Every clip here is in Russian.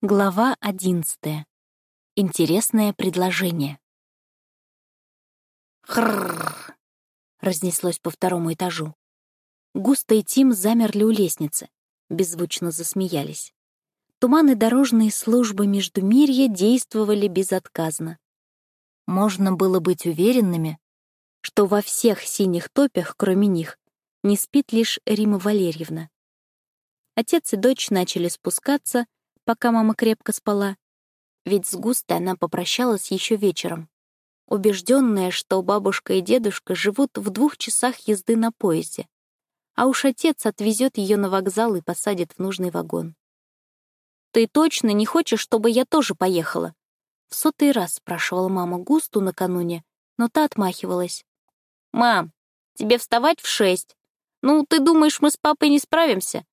Глава одиннадцатая. Интересное предложение. Хрррр! разнеслось по второму этажу. Густо и Тим замерли у лестницы, беззвучно засмеялись. Туманы дорожные службы Междумирья действовали безотказно. Можно было быть уверенными, что во всех синих топях, кроме них, не спит лишь Рима Валерьевна. Отец и дочь начали спускаться — пока мама крепко спала. Ведь с Густой она попрощалась еще вечером, убежденная, что бабушка и дедушка живут в двух часах езды на поезде, а уж отец отвезет ее на вокзал и посадит в нужный вагон. «Ты точно не хочешь, чтобы я тоже поехала?» В сотый раз спрашивала мама Густу накануне, но та отмахивалась. «Мам, тебе вставать в шесть. Ну, ты думаешь, мы с папой не справимся?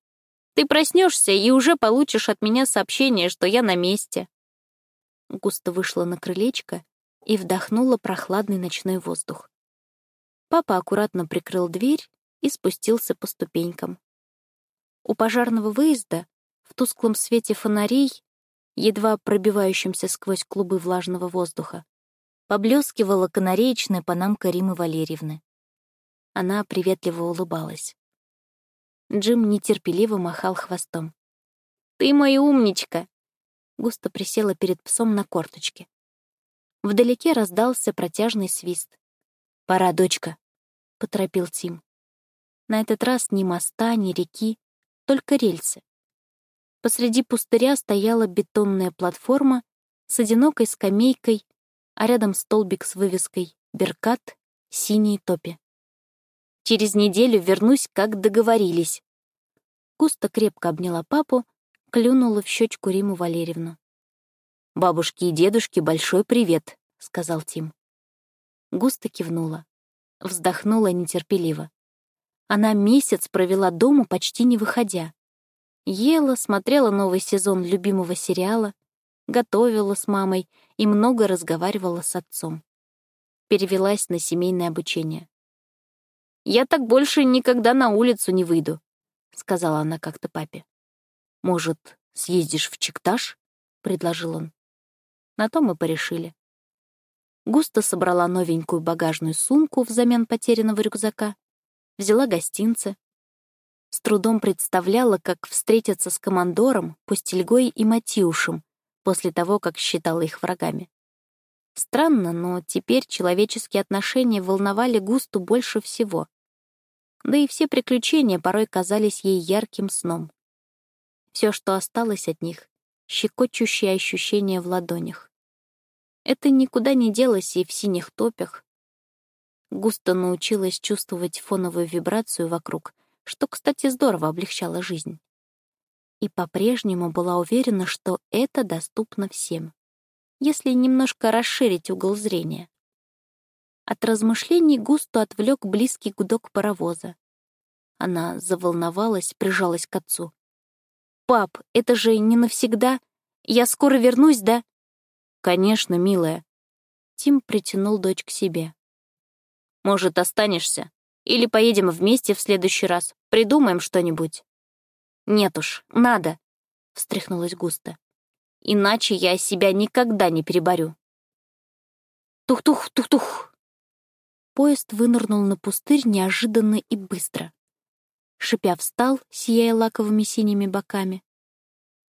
Ты проснешься и уже получишь от меня сообщение, что я на месте. Густо вышла на крылечко и вдохнула прохладный ночной воздух. Папа аккуратно прикрыл дверь и спустился по ступенькам. У пожарного выезда, в тусклом свете фонарей, едва пробивающимся сквозь клубы влажного воздуха, поблескивала канареечная панамка Римы Валерьевны. Она приветливо улыбалась. Джим нетерпеливо махал хвостом. «Ты мой умничка!» Густо присела перед псом на корточке. Вдалеке раздался протяжный свист. «Пора, дочка», — поторопил Тим. На этот раз ни моста, ни реки, только рельсы. Посреди пустыря стояла бетонная платформа с одинокой скамейкой, а рядом столбик с вывеской «Беркат. Синие топи». Через неделю вернусь, как договорились. Густо крепко обняла папу, клюнула в щечку Риму Валерьевну. «Бабушке и дедушке большой привет», — сказал Тим. Густо кивнула. Вздохнула нетерпеливо. Она месяц провела дома, почти не выходя. Ела, смотрела новый сезон любимого сериала, готовила с мамой и много разговаривала с отцом. Перевелась на семейное обучение. Я так больше никогда на улицу не выйду», — сказала она как-то папе. «Может, съездишь в Чикташ?» — предложил он. На то мы порешили. Густо собрала новенькую багажную сумку взамен потерянного рюкзака, взяла гостинцы. С трудом представляла, как встретиться с командором, Пустельгой и Матиушем после того, как считала их врагами. Странно, но теперь человеческие отношения волновали Густу больше всего да и все приключения порой казались ей ярким сном. Все, что осталось от них — щекочущие ощущения в ладонях. Это никуда не делось и в синих топях. Густо научилась чувствовать фоновую вибрацию вокруг, что, кстати, здорово облегчало жизнь. И по-прежнему была уверена, что это доступно всем, если немножко расширить угол зрения. От размышлений густо отвлек близкий гудок паровоза. Она заволновалась, прижалась к отцу. «Пап, это же не навсегда. Я скоро вернусь, да?» «Конечно, милая». Тим притянул дочь к себе. «Может, останешься? Или поедем вместе в следующий раз? Придумаем что-нибудь?» «Нет уж, надо», — встряхнулась густо. «Иначе я себя никогда не переборю». «Тух-тух, тух-тух!» Поезд вынырнул на пустырь неожиданно и быстро. Шипя встал, сияя лаковыми синими боками.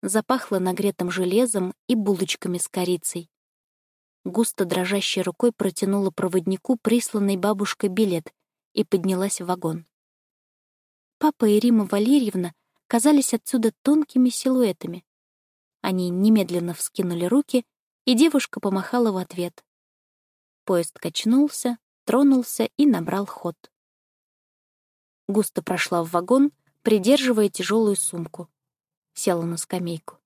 Запахло нагретым железом и булочками с корицей. Густо дрожащей рукой протянула проводнику присланный бабушкой билет и поднялась в вагон. Папа и Рима Валерьевна казались отсюда тонкими силуэтами. Они немедленно вскинули руки, и девушка помахала в ответ. Поезд качнулся, тронулся и набрал ход. Густо прошла в вагон, придерживая тяжелую сумку. Села на скамейку.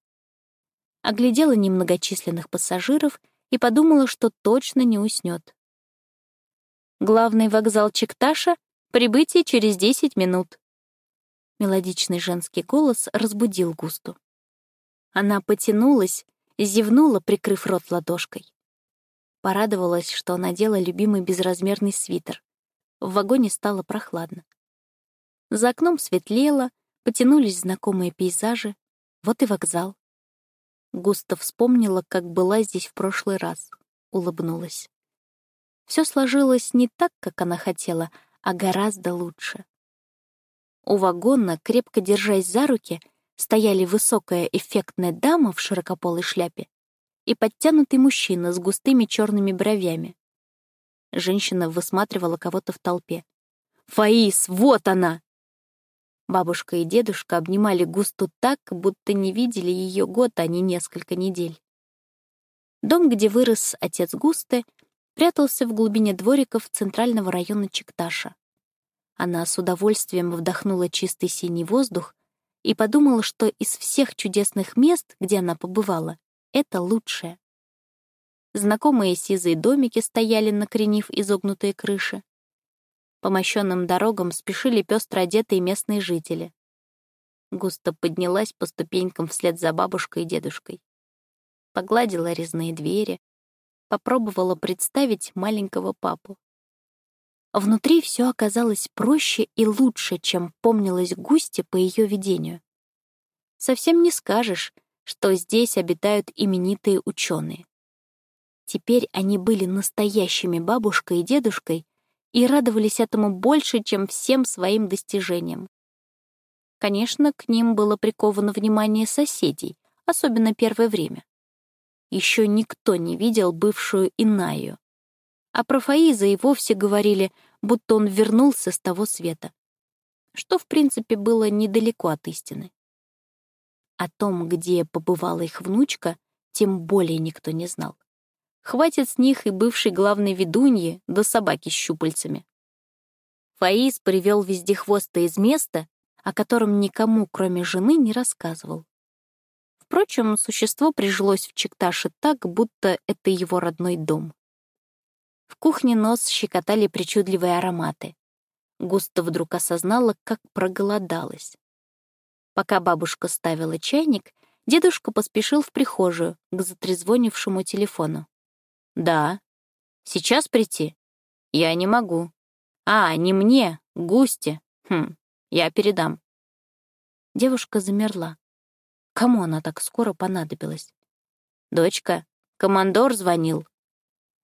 Оглядела немногочисленных пассажиров и подумала, что точно не уснет. Главный вокзал Чикташа — прибытие через 10 минут. Мелодичный женский голос разбудил Густу. Она потянулась, зевнула, прикрыв рот ладошкой. Порадовалась, что надела любимый безразмерный свитер. В вагоне стало прохладно. За окном светлело, потянулись знакомые пейзажи. Вот и вокзал. Густо вспомнила, как была здесь в прошлый раз. Улыбнулась. Все сложилось не так, как она хотела, а гораздо лучше. У вагона, крепко держась за руки, стояли высокая эффектная дама в широкополой шляпе и подтянутый мужчина с густыми черными бровями. Женщина высматривала кого-то в толпе. «Фаис, вот она!» Бабушка и дедушка обнимали Густу так, будто не видели ее год, а не несколько недель. Дом, где вырос отец Густы, прятался в глубине двориков центрального района Чикташа. Она с удовольствием вдохнула чистый синий воздух и подумала, что из всех чудесных мест, где она побывала, это лучшее. Знакомые сизые домики стояли, накренив изогнутые крыши. По мощенным дорогам спешили пестро одетые местные жители. Густо поднялась по ступенькам вслед за бабушкой и дедушкой. Погладила резные двери, попробовала представить маленького папу. Внутри все оказалось проще и лучше, чем помнилось Густе по ее видению. Совсем не скажешь, что здесь обитают именитые ученые. Теперь они были настоящими бабушкой и дедушкой и радовались этому больше, чем всем своим достижениям. Конечно, к ним было приковано внимание соседей, особенно первое время. Еще никто не видел бывшую Инаю. А про Фаиза и вовсе говорили, будто он вернулся с того света. Что, в принципе, было недалеко от истины. О том, где побывала их внучка, тем более никто не знал. Хватит с них и бывшей главной ведуньи до собаки с щупальцами. Фаис привел вездехвоста из места, о котором никому, кроме жены, не рассказывал. Впрочем, существо прижилось в Чикташе так, будто это его родной дом. В кухне нос щекотали причудливые ароматы. Густо вдруг осознала, как проголодалась. Пока бабушка ставила чайник, дедушка поспешил в прихожую к затрезвонившему телефону. «Да. Сейчас прийти?» «Я не могу». «А, не мне, Густе. Хм, я передам». Девушка замерла. Кому она так скоро понадобилась? «Дочка, командор звонил.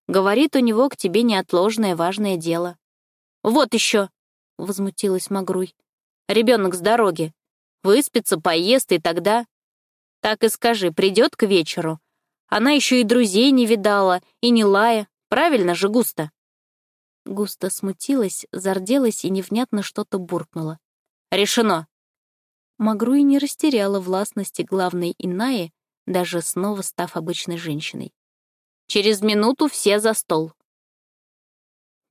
Говорит, у него к тебе неотложное важное дело». «Вот еще!» — возмутилась Магруй. «Ребенок с дороги. Выспится, поест, и тогда...» «Так и скажи, придет к вечеру. Она еще и друзей не видала, и не лая. Правильно же, Густа?» Густа смутилась, зарделась и невнятно что-то буркнула. «Решено!» Магруи не растеряла властности главной Инаи, даже снова став обычной женщиной. «Через минуту все за стол!»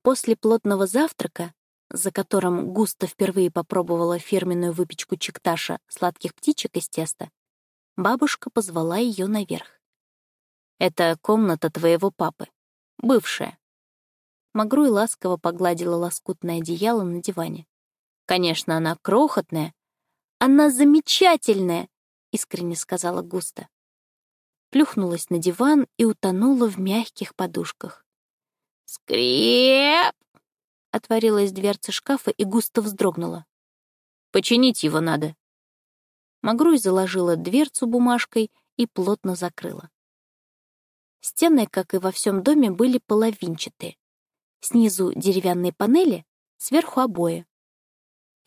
После плотного завтрака, за которым Густа впервые попробовала фирменную выпечку чикташа сладких птичек из теста, бабушка позвала ее наверх. Это комната твоего папы. Бывшая. Магруй ласково погладила лоскутное одеяло на диване. Конечно, она крохотная. Она замечательная, искренне сказала Густа. Плюхнулась на диван и утонула в мягких подушках. «Скреп!» Отворилась дверца шкафа, и Густа вздрогнула. «Починить его надо». Магруй заложила дверцу бумажкой и плотно закрыла. Стены, как и во всем доме, были половинчатые. Снизу деревянные панели, сверху обои.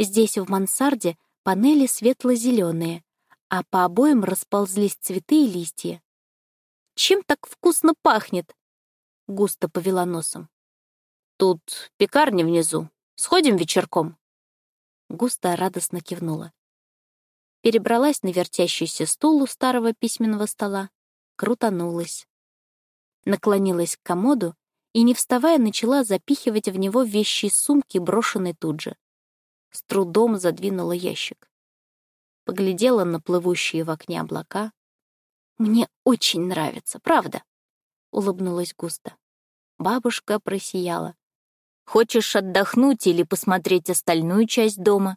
Здесь, в мансарде, панели светло-зеленые, а по обоям расползлись цветы и листья. «Чем так вкусно пахнет?» — густо повела носом. «Тут пекарня внизу. Сходим вечерком?» Густо радостно кивнула. Перебралась на вертящийся стул у старого письменного стола, крутанулась наклонилась к комоду и, не вставая, начала запихивать в него вещи из сумки, брошенной тут же. С трудом задвинула ящик. Поглядела на плывущие в окне облака. «Мне очень нравится, правда?» — улыбнулась густо. Бабушка просияла. «Хочешь отдохнуть или посмотреть остальную часть дома?»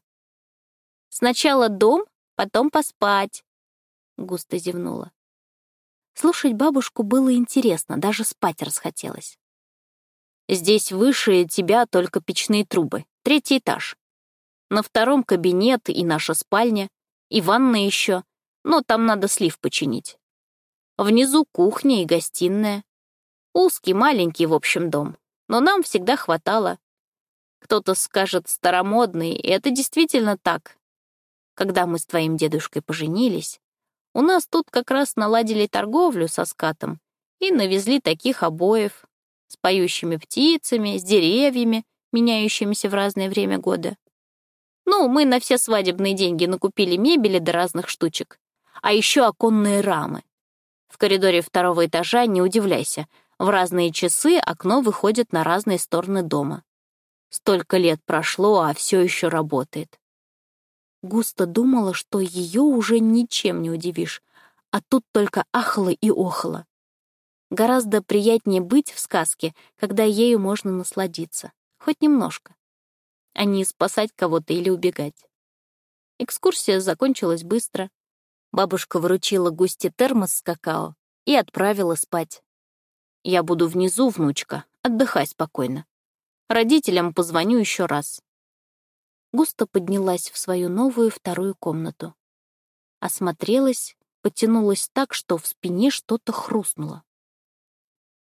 «Сначала дом, потом поспать», — густо зевнула. Слушать бабушку было интересно, даже спать расхотелось. «Здесь выше тебя только печные трубы, третий этаж. На втором кабинет и наша спальня, и ванна еще, но там надо слив починить. Внизу кухня и гостиная. Узкий, маленький, в общем, дом. Но нам всегда хватало. Кто-то скажет старомодный, и это действительно так. Когда мы с твоим дедушкой поженились, у нас тут как раз наладили торговлю со скатом и навезли таких обоев с поющими птицами, с деревьями, меняющимися в разное время года. Ну, мы на все свадебные деньги накупили мебели до разных штучек, а еще оконные рамы. В коридоре второго этажа, не удивляйся, в разные часы окно выходит на разные стороны дома. Столько лет прошло, а все еще работает. Густо думала, что ее уже ничем не удивишь, а тут только ахло и охло. Гораздо приятнее быть в сказке, когда ею можно насладиться, хоть немножко, а не спасать кого-то или убегать. Экскурсия закончилась быстро. Бабушка вручила Густе термос с какао и отправила спать. «Я буду внизу, внучка, отдыхай спокойно. Родителям позвоню еще раз. Густо поднялась в свою новую вторую комнату. Осмотрелась, потянулась так, что в спине что-то хрустнуло.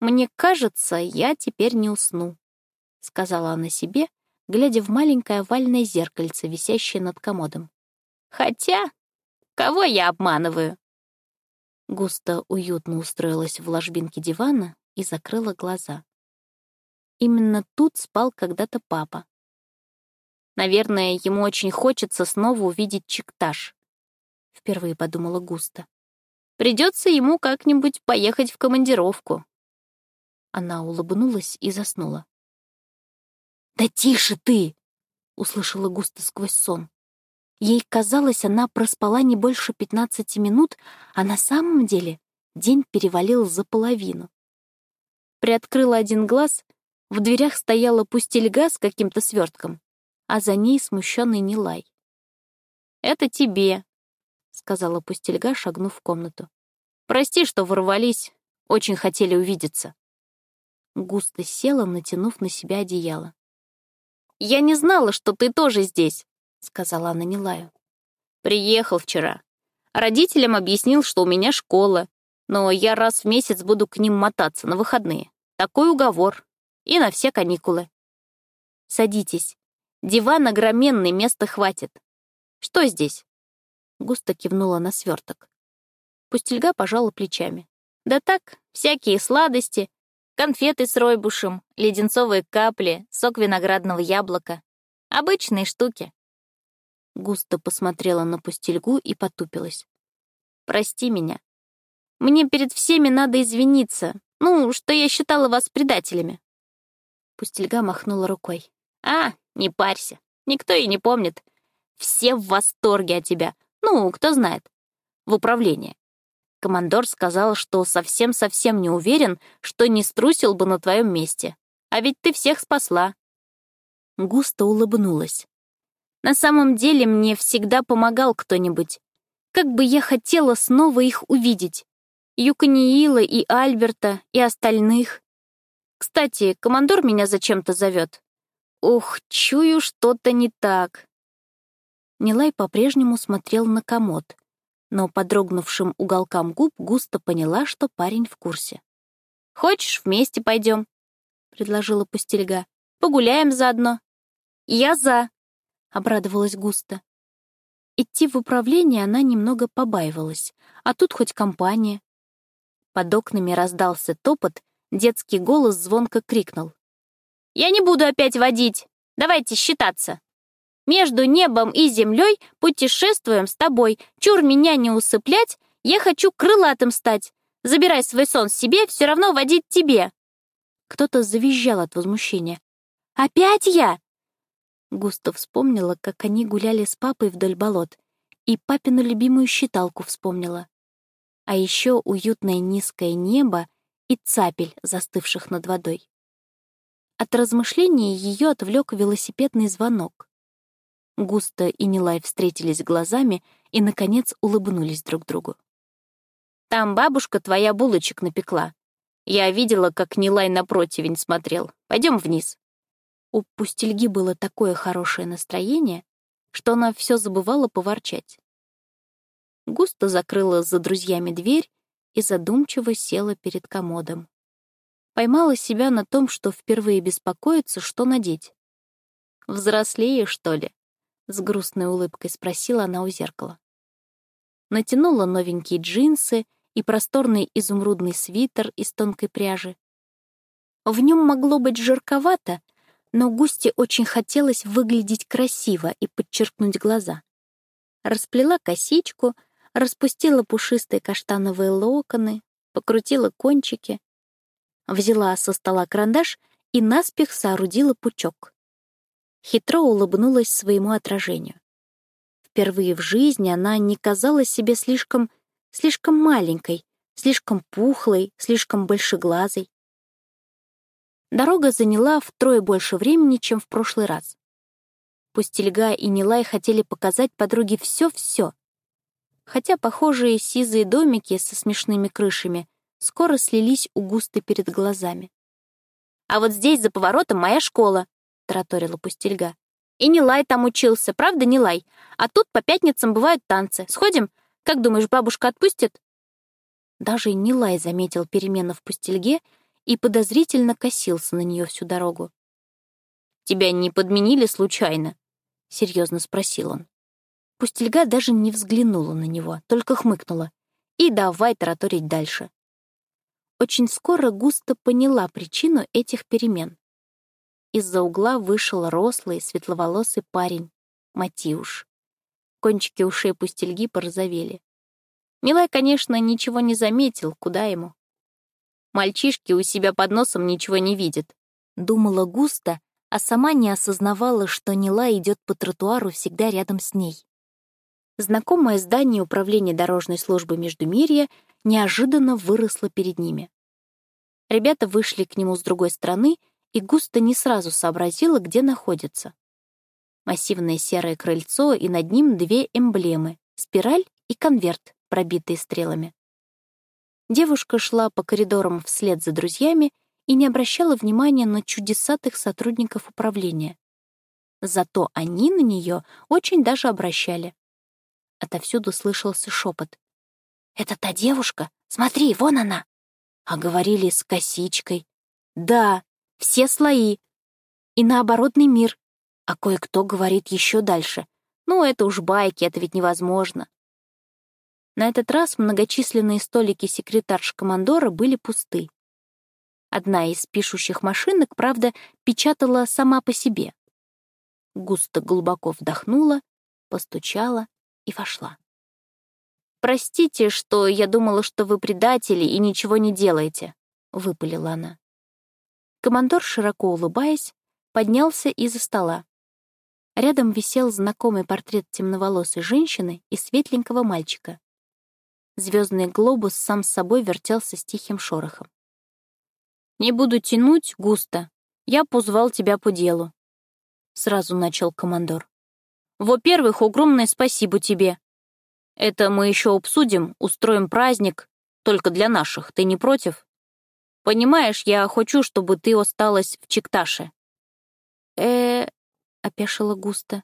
«Мне кажется, я теперь не усну», — сказала она себе, глядя в маленькое овальное зеркальце, висящее над комодом. «Хотя, кого я обманываю?» Густо уютно устроилась в ложбинке дивана и закрыла глаза. Именно тут спал когда-то папа. Наверное, ему очень хочется снова увидеть Чикташ. Впервые подумала Густа. Придется ему как-нибудь поехать в командировку. Она улыбнулась и заснула. «Да тише ты!» — услышала Густа сквозь сон. Ей казалось, она проспала не больше пятнадцати минут, а на самом деле день перевалил за половину. Приоткрыла один глаз в дверях стояла пустельга с каким-то свертком, а за ней смущенный Нилай. «Это тебе», — сказала пустельга, шагнув в комнату. «Прости, что ворвались, очень хотели увидеться». Густо села, натянув на себя одеяло. «Я не знала, что ты тоже здесь», — сказала она Нилаю. «Приехал вчера. Родителям объяснил, что у меня школа, но я раз в месяц буду к ним мотаться на выходные. Такой уговор и на все каникулы. Садитесь. Диван огроменный, места хватит. Что здесь? Густо кивнула на сверток. Пустельга пожала плечами. Да так, всякие сладости, конфеты с ройбушем, леденцовые капли, сок виноградного яблока. Обычные штуки. Густо посмотрела на пустельгу и потупилась. «Прости меня. Мне перед всеми надо извиниться. Ну, что я считала вас предателями. Пустельга махнула рукой. «А, не парься, никто и не помнит. Все в восторге от тебя. Ну, кто знает. В управлении. Командор сказал, что совсем-совсем не уверен, что не струсил бы на твоем месте. А ведь ты всех спасла». Густо улыбнулась. «На самом деле мне всегда помогал кто-нибудь. Как бы я хотела снова их увидеть. Юканиила и Альберта, и остальных. Кстати, командор меня зачем-то зовет. Ух, чую, что-то не так. Нилай по-прежнему смотрел на комод, но по дрогнувшим уголкам губ густо поняла, что парень в курсе. «Хочешь, вместе пойдем?» — предложила пустельга. «Погуляем заодно». «Я за!» — обрадовалась густо. Идти в управление она немного побаивалась, а тут хоть компания. Под окнами раздался топот, Детский голос звонко крикнул. «Я не буду опять водить! Давайте считаться! Между небом и землей путешествуем с тобой. Чур меня не усыплять, я хочу крылатым стать. Забирай свой сон себе, все равно водить тебе!» Кто-то завизжал от возмущения. «Опять я?» Густо вспомнила, как они гуляли с папой вдоль болот, и папину любимую считалку вспомнила. А еще уютное низкое небо и цапель, застывших над водой. От размышления ее отвлек велосипедный звонок. Густо и Нилай встретились глазами и, наконец, улыбнулись друг другу. «Там бабушка твоя булочек напекла. Я видела, как Нилай на противень смотрел. Пойдем вниз». У Пустельги было такое хорошее настроение, что она все забывала поворчать. Густо закрыла за друзьями дверь и задумчиво села перед комодом. Поймала себя на том, что впервые беспокоится, что надеть. «Взрослее, что ли?» — с грустной улыбкой спросила она у зеркала. Натянула новенькие джинсы и просторный изумрудный свитер из тонкой пряжи. В нем могло быть жарковато, но Густе очень хотелось выглядеть красиво и подчеркнуть глаза. Расплела косичку, распустила пушистые каштановые локоны, покрутила кончики, взяла со стола карандаш и наспех соорудила пучок. Хитро улыбнулась своему отражению. Впервые в жизни она не казалась себе слишком, слишком маленькой, слишком пухлой, слишком большеглазой. Дорога заняла втрое больше времени, чем в прошлый раз. Пустельга и Нилай хотели показать подруге все-все. Хотя похожие сизые домики со смешными крышами скоро слились у густо перед глазами. «А вот здесь, за поворотом, моя школа», — тараторила Пустельга. «И Нилай там учился, правда, Нилай? А тут по пятницам бывают танцы. Сходим? Как думаешь, бабушка отпустит?» Даже Нилай заметил перемену в Пустельге и подозрительно косился на нее всю дорогу. «Тебя не подменили случайно?» — серьезно спросил он. Пустельга даже не взглянула на него, только хмыкнула. И давай тараторить дальше. Очень скоро Густо поняла причину этих перемен. Из-за угла вышел рослый, светловолосый парень, Матиуш. Кончики ушей пустельги порозовели. Милай, конечно, ничего не заметил, куда ему. Мальчишки у себя под носом ничего не видят. Думала Густо, а сама не осознавала, что Нила идет по тротуару всегда рядом с ней. Знакомое здание управления дорожной службы Междумирья неожиданно выросло перед ними. Ребята вышли к нему с другой стороны, и Густо не сразу сообразила, где находится. Массивное серое крыльцо, и над ним две эмблемы — спираль и конверт, пробитые стрелами. Девушка шла по коридорам вслед за друзьями и не обращала внимания на чудесатых сотрудников управления. Зато они на нее очень даже обращали. Отовсюду слышался шепот. «Это та девушка? Смотри, вон она!» А говорили с косичкой. «Да, все слои. И наоборотный мир. А кое-кто говорит еще дальше. Ну, это уж байки, это ведь невозможно». На этот раз многочисленные столики секретарш-командора были пусты. Одна из пишущих машинок, правда, печатала сама по себе. Густо глубоко вдохнула, постучала и вошла. «Простите, что я думала, что вы предатели и ничего не делаете», — выпалила она. Командор, широко улыбаясь, поднялся из-за стола. Рядом висел знакомый портрет темноволосой женщины и светленького мальчика. Звездный глобус сам с собой вертелся с тихим шорохом. «Не буду тянуть густо. Я позвал тебя по делу», — сразу начал командор. Во-первых, огромное спасибо тебе. Это мы еще обсудим, устроим праздник, только для наших. Ты не против? Понимаешь, я хочу, чтобы ты осталась в Чикташе. э опешила густо.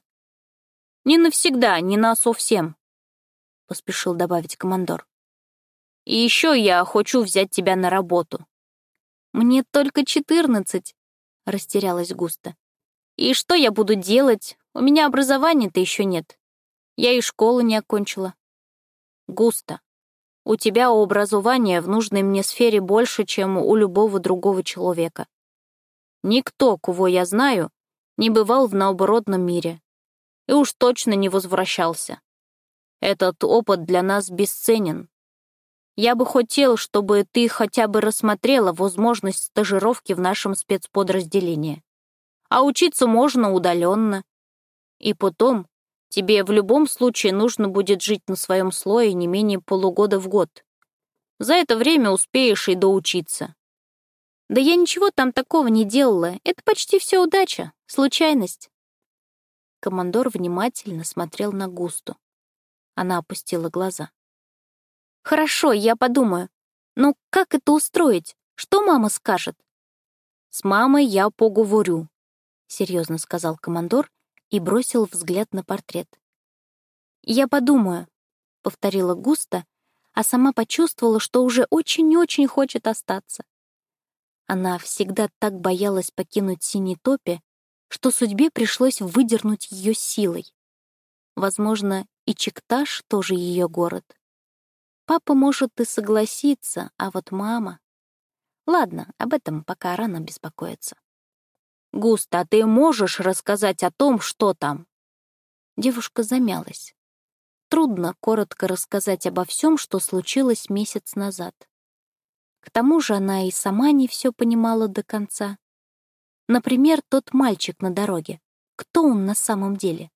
«Не навсегда, не на совсем», — поспешил добавить командор. «И еще я хочу взять тебя на работу». «Мне только четырнадцать», — растерялась густо. «И что я буду делать? У меня образования-то еще нет. Я и школу не окончила. Густо. У тебя образования в нужной мне сфере больше, чем у любого другого человека. Никто, кого я знаю, не бывал в наоборотном мире. И уж точно не возвращался. Этот опыт для нас бесценен. Я бы хотел, чтобы ты хотя бы рассмотрела возможность стажировки в нашем спецподразделении. А учиться можно удаленно, и потом, тебе в любом случае нужно будет жить на своем слое не менее полугода в год. За это время успеешь и доучиться. Да я ничего там такого не делала, это почти все удача, случайность. Командор внимательно смотрел на Густу. Она опустила глаза. «Хорошо, я подумаю. Но как это устроить? Что мама скажет?» «С мамой я поговорю», — серьезно сказал командор и бросил взгляд на портрет. «Я подумаю», — повторила Густа, а сама почувствовала, что уже очень-очень хочет остаться. Она всегда так боялась покинуть синий топи, что судьбе пришлось выдернуть ее силой. Возможно, и Чекташ тоже ее город. Папа может и согласиться, а вот мама... Ладно, об этом пока рано беспокоиться. «Густа, ты можешь рассказать о том, что там?» Девушка замялась. Трудно коротко рассказать обо всем, что случилось месяц назад. К тому же она и сама не все понимала до конца. Например, тот мальчик на дороге. Кто он на самом деле?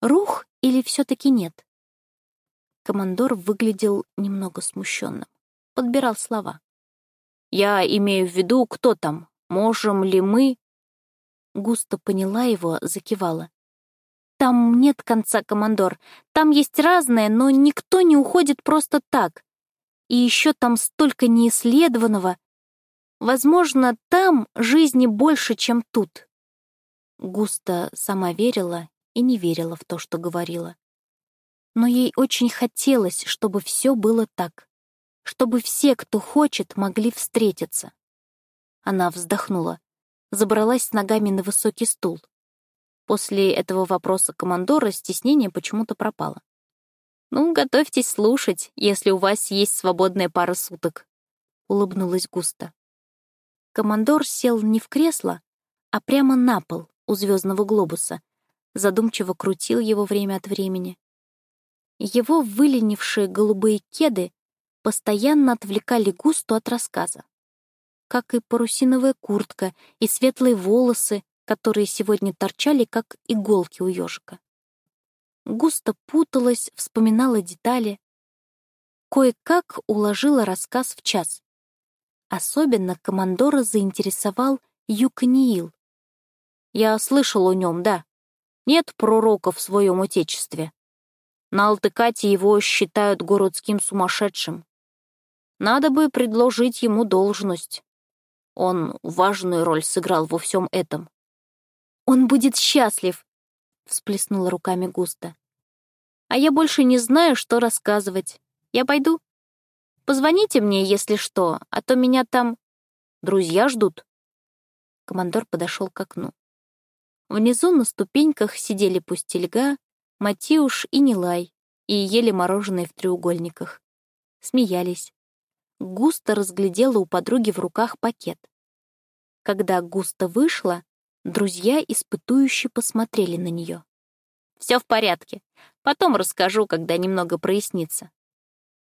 Рух или все-таки нет? Командор выглядел немного смущенным. Подбирал слова. «Я имею в виду, кто там? Можем ли мы...» Густо поняла его, закивала. «Там нет конца, командор. Там есть разное, но никто не уходит просто так. И еще там столько неисследованного. Возможно, там жизни больше, чем тут». Густа сама верила и не верила в то, что говорила. Но ей очень хотелось, чтобы все было так, чтобы все, кто хочет, могли встретиться. Она вздохнула, забралась с ногами на высокий стул. После этого вопроса командора стеснение почему-то пропало. «Ну, готовьтесь слушать, если у вас есть свободная пара суток», — улыбнулась густо. Командор сел не в кресло, а прямо на пол у звездного глобуса, задумчиво крутил его время от времени. Его выленившие голубые кеды постоянно отвлекали Густу от рассказа. Как и парусиновая куртка, и светлые волосы, которые сегодня торчали, как иголки у ежика. Густо путалась, вспоминала детали. Кое-как уложила рассказ в час. Особенно командора заинтересовал Юканиил. Я слышал о нем, да, нет пророка в своем отечестве. На Алтыкате его считают городским сумасшедшим. Надо бы предложить ему должность. Он важную роль сыграл во всем этом. «Он будет счастлив!» — всплеснула руками густо. «А я больше не знаю, что рассказывать. Я пойду? Позвоните мне, если что, а то меня там... Друзья ждут». Командор подошел к окну. Внизу на ступеньках сидели Пустельга, Матиуш и Нилай и ели мороженое в треугольниках. Смеялись. Густо разглядела у подруги в руках пакет. Когда Густо вышла, друзья испытующе посмотрели на нее. «Все в порядке. Потом расскажу, когда немного прояснится».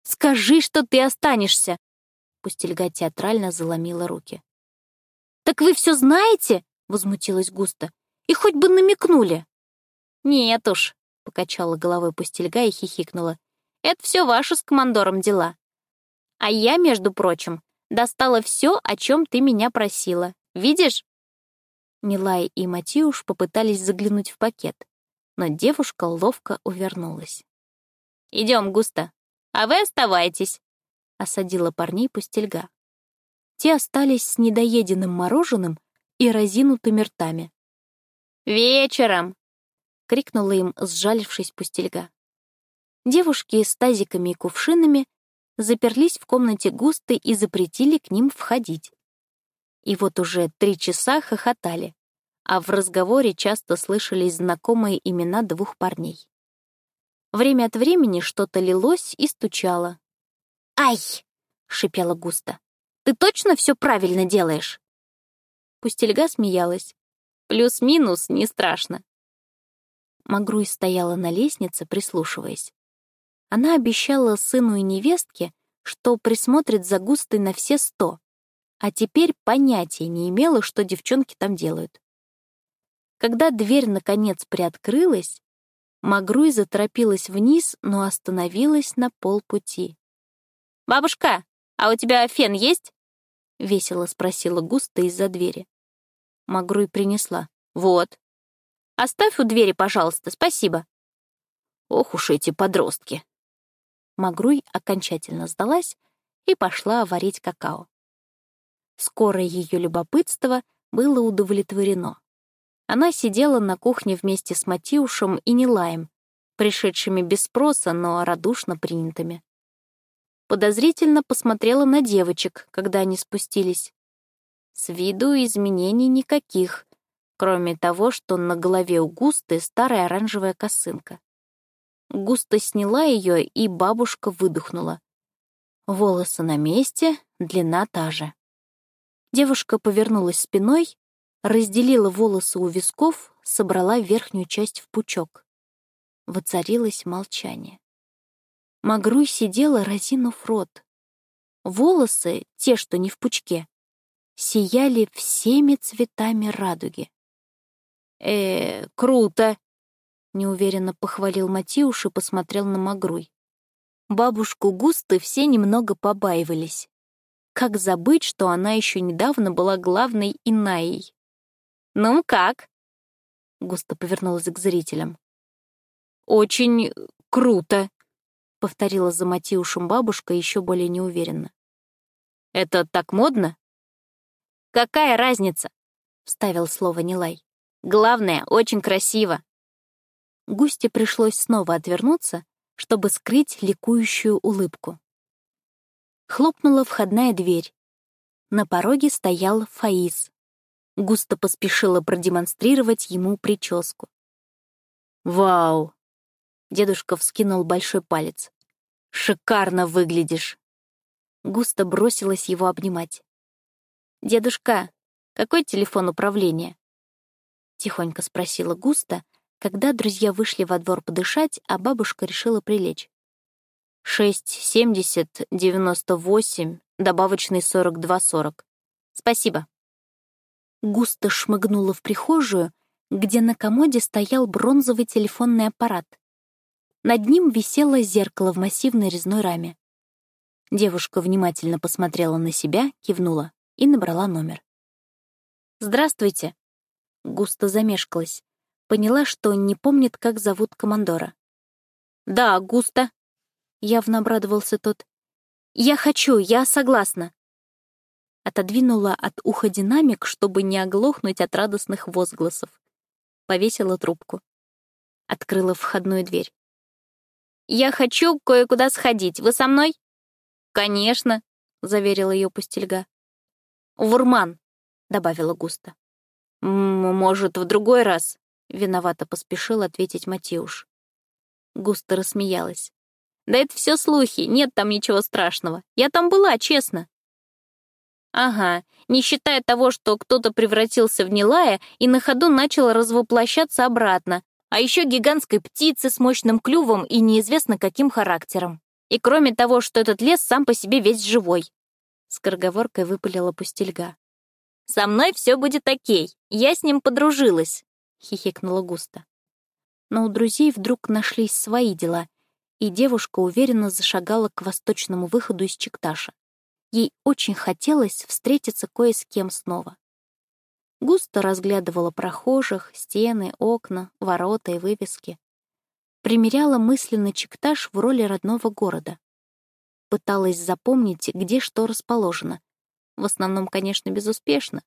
«Скажи, что ты останешься!» Пустельга театрально заломила руки. «Так вы все знаете?» — возмутилась Густо. И хоть бы намекнули. Нет уж, покачала головой пустельга и хихикнула. Это все ваши с командором дела. А я, между прочим, достала все, о чем ты меня просила. Видишь? Нилай и Матиуш попытались заглянуть в пакет, но девушка ловко увернулась. «Идем, Густо, а вы оставайтесь», — осадила парней пустельга. Те остались с недоеденным мороженым и разинутыми ртами. «Вечером!» — крикнула им, сжалившись пустельга. Девушки с тазиками и кувшинами заперлись в комнате густо и запретили к ним входить. И вот уже три часа хохотали, а в разговоре часто слышались знакомые имена двух парней. Время от времени что-то лилось и стучало. «Ай!» — шипела густо. «Ты точно все правильно делаешь?» Пустельга смеялась. Плюс-минус не страшно. Магруй стояла на лестнице, прислушиваясь. Она обещала сыну и невестке, что присмотрит за густой на все сто, а теперь понятия не имела, что девчонки там делают. Когда дверь наконец приоткрылась, Магруй заторопилась вниз, но остановилась на полпути. «Бабушка, а у тебя фен есть?» — весело спросила Густа из-за двери. Магруй принесла. «Вот. Оставь у двери, пожалуйста, спасибо». Ох уж эти подростки. Магруй окончательно сдалась и пошла варить какао. Скоро ее любопытство было удовлетворено. Она сидела на кухне вместе с Матиушем и Нилаем, пришедшими без спроса, но радушно принятыми. подозрительно посмотрела на девочек, когда они спустились. С виду изменений никаких, кроме того, что на голове у Густы старая оранжевая косынка. Густа сняла ее, и бабушка выдохнула. Волосы на месте, длина та же. Девушка повернулась спиной, разделила волосы у висков, собрала верхнюю часть в пучок. Воцарилось молчание. Магруй сидела, разинув рот. Волосы, те, что не в пучке, сияли всеми цветами радуги. «Э, круто!» — неуверенно похвалил Матиуш и посмотрел на Магруй. Бабушку Густы все немного побаивались. Как забыть, что она еще недавно была главной Инаей? «Ну как?» Густо повернулась к зрителям. «Очень круто», — повторила за Матиушем бабушка еще более неуверенно. «Это так модно?» «Какая разница?» — вставил слово Нилай. «Главное, очень красиво». Густе пришлось снова отвернуться, чтобы скрыть ликующую улыбку. Хлопнула входная дверь. На пороге стоял Фаис. Густо поспешила продемонстрировать ему прическу. «Вау!» — дедушка вскинул большой палец. «Шикарно выглядишь!» Густо бросилась его обнимать. «Дедушка, какой телефон управления?» Тихонько спросила Густа, когда друзья вышли во двор подышать, а бабушка решила прилечь. «Шесть, семьдесят, девяносто восемь, добавочный сорок два сорок. Спасибо». Густо шмыгнула в прихожую, где на комоде стоял бронзовый телефонный аппарат. Над ним висело зеркало в массивной резной раме. Девушка внимательно посмотрела на себя, кивнула и набрала номер. «Здравствуйте!» Густо замешкалась. Поняла, что не помнит, как зовут командора. «Да, Густо!» Явно обрадовался тот. «Я хочу, я согласна!» Отодвинула от уха динамик, чтобы не оглохнуть от радостных возгласов. Повесила трубку. Открыла входную дверь. «Я хочу кое-куда сходить. Вы со мной?» «Конечно», — заверила ее пустельга. «Вурман», — добавила Густа. «Может, в другой раз?» — виновато поспешил ответить Матеуш. Густа рассмеялась. «Да это все слухи, нет там ничего страшного. Я там была, честно». «Ага, не считая того, что кто-то превратился в Нилая и на ходу начал развоплощаться обратно, а еще гигантской птицы с мощным клювом и неизвестно каким характером. И кроме того, что этот лес сам по себе весь живой. Скороговоркой выпалила пустельга. «Со мной все будет окей, я с ним подружилась», — хихикнула Густа. Но у друзей вдруг нашлись свои дела, и девушка уверенно зашагала к восточному выходу из Чикташа. Ей очень хотелось встретиться кое с кем снова. Густо разглядывала прохожих, стены, окна, ворота и вывески. Примеряла мысленно Чикташ в роли родного города. Пыталась запомнить, где что расположено. В основном, конечно, безуспешно.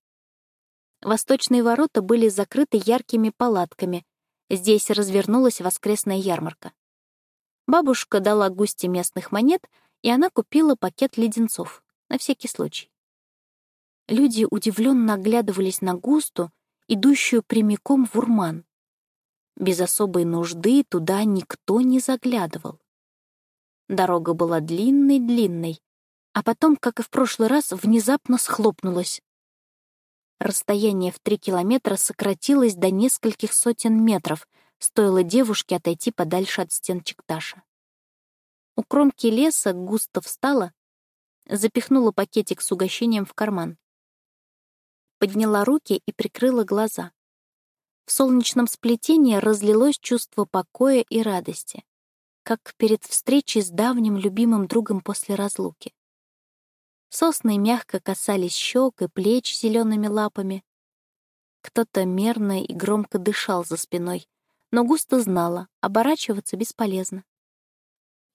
Восточные ворота были закрыты яркими палатками. Здесь развернулась воскресная ярмарка. Бабушка дала Густе местных монет, и она купила пакет леденцов, на всякий случай. Люди удивленно оглядывались на Густу, идущую прямиком в Урман. Без особой нужды туда никто не заглядывал. Дорога была длинной-длинной, а потом, как и в прошлый раз, внезапно схлопнулась. Расстояние в три километра сократилось до нескольких сотен метров, стоило девушке отойти подальше от стен Чикташа. У кромки леса густо встала, запихнула пакетик с угощением в карман подняла руки и прикрыла глаза. В солнечном сплетении разлилось чувство покоя и радости, как перед встречей с давним любимым другом после разлуки. Сосны мягко касались щек и плеч зелеными лапами. Кто-то мерно и громко дышал за спиной, но густо знала, оборачиваться бесполезно.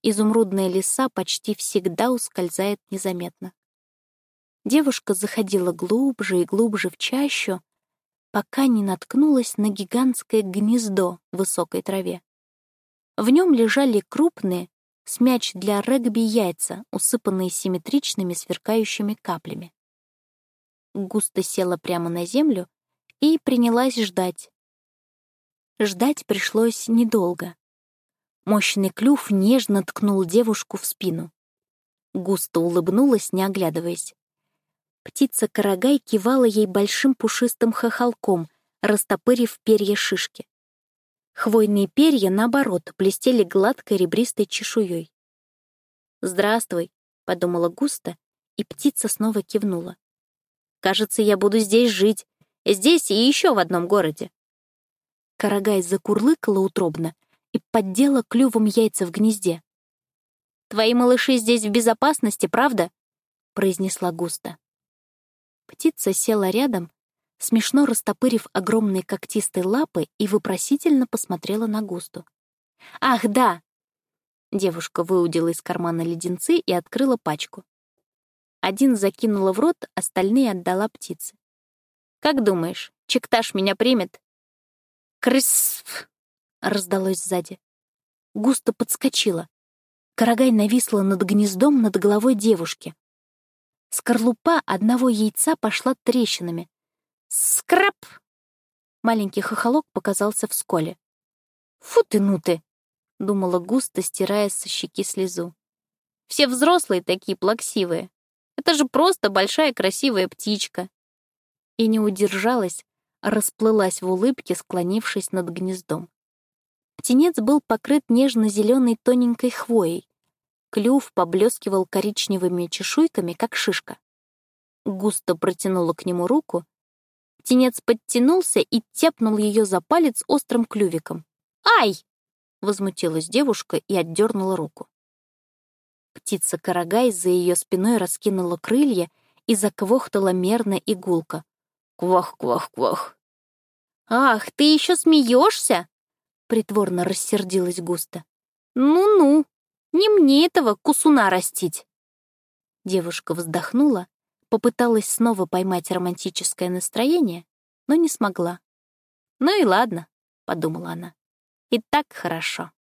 Изумрудная лиса почти всегда ускользает незаметно. Девушка заходила глубже и глубже в чащу, пока не наткнулась на гигантское гнездо в высокой траве. В нем лежали крупные, с мяч для регби яйца, усыпанные симметричными сверкающими каплями. Густо села прямо на землю и принялась ждать. Ждать пришлось недолго. Мощный клюв нежно ткнул девушку в спину. Густо улыбнулась, не оглядываясь. Птица-карагай кивала ей большим пушистым хохолком, растопырив перья шишки. Хвойные перья, наоборот, блестели гладкой ребристой чешуей. «Здравствуй», — подумала Густа, и птица снова кивнула. «Кажется, я буду здесь жить. Здесь и еще в одном городе». Карагай закурлыкала утробно и поддела клювом яйца в гнезде. «Твои малыши здесь в безопасности, правда?» — произнесла Густа. Птица села рядом смешно растопырив огромные когтистые лапы и вопросительно посмотрела на Густу. «Ах, да!» Девушка выудила из кармана леденцы и открыла пачку. Один закинула в рот, остальные отдала птице. «Как думаешь, Чекташ меня примет?» «Крысф!» — раздалось сзади. Густо подскочила. Карагай нависла над гнездом над головой девушки. Скорлупа одного яйца пошла трещинами, Скраб! Маленький хохолок показался в сколе. «Фу ты, ну ты!» — думала густо, стирая со щеки слезу. «Все взрослые такие плаксивые. Это же просто большая красивая птичка!» И не удержалась, расплылась в улыбке, склонившись над гнездом. Птенец был покрыт нежно-зеленой тоненькой хвоей. Клюв поблескивал коричневыми чешуйками, как шишка. Густо протянула к нему руку Птенец подтянулся и тепнул ее за палец острым клювиком. «Ай!» — возмутилась девушка и отдернула руку. Птица-карагай за ее спиной раскинула крылья и заквохтала мерно и гулко. «Квах-квах-квах!» «Ах, ты еще смеешься?» — притворно рассердилась густо. «Ну-ну, не мне этого кусуна растить!» Девушка вздохнула Попыталась снова поймать романтическое настроение, но не смогла. «Ну и ладно», — подумала она. «И так хорошо».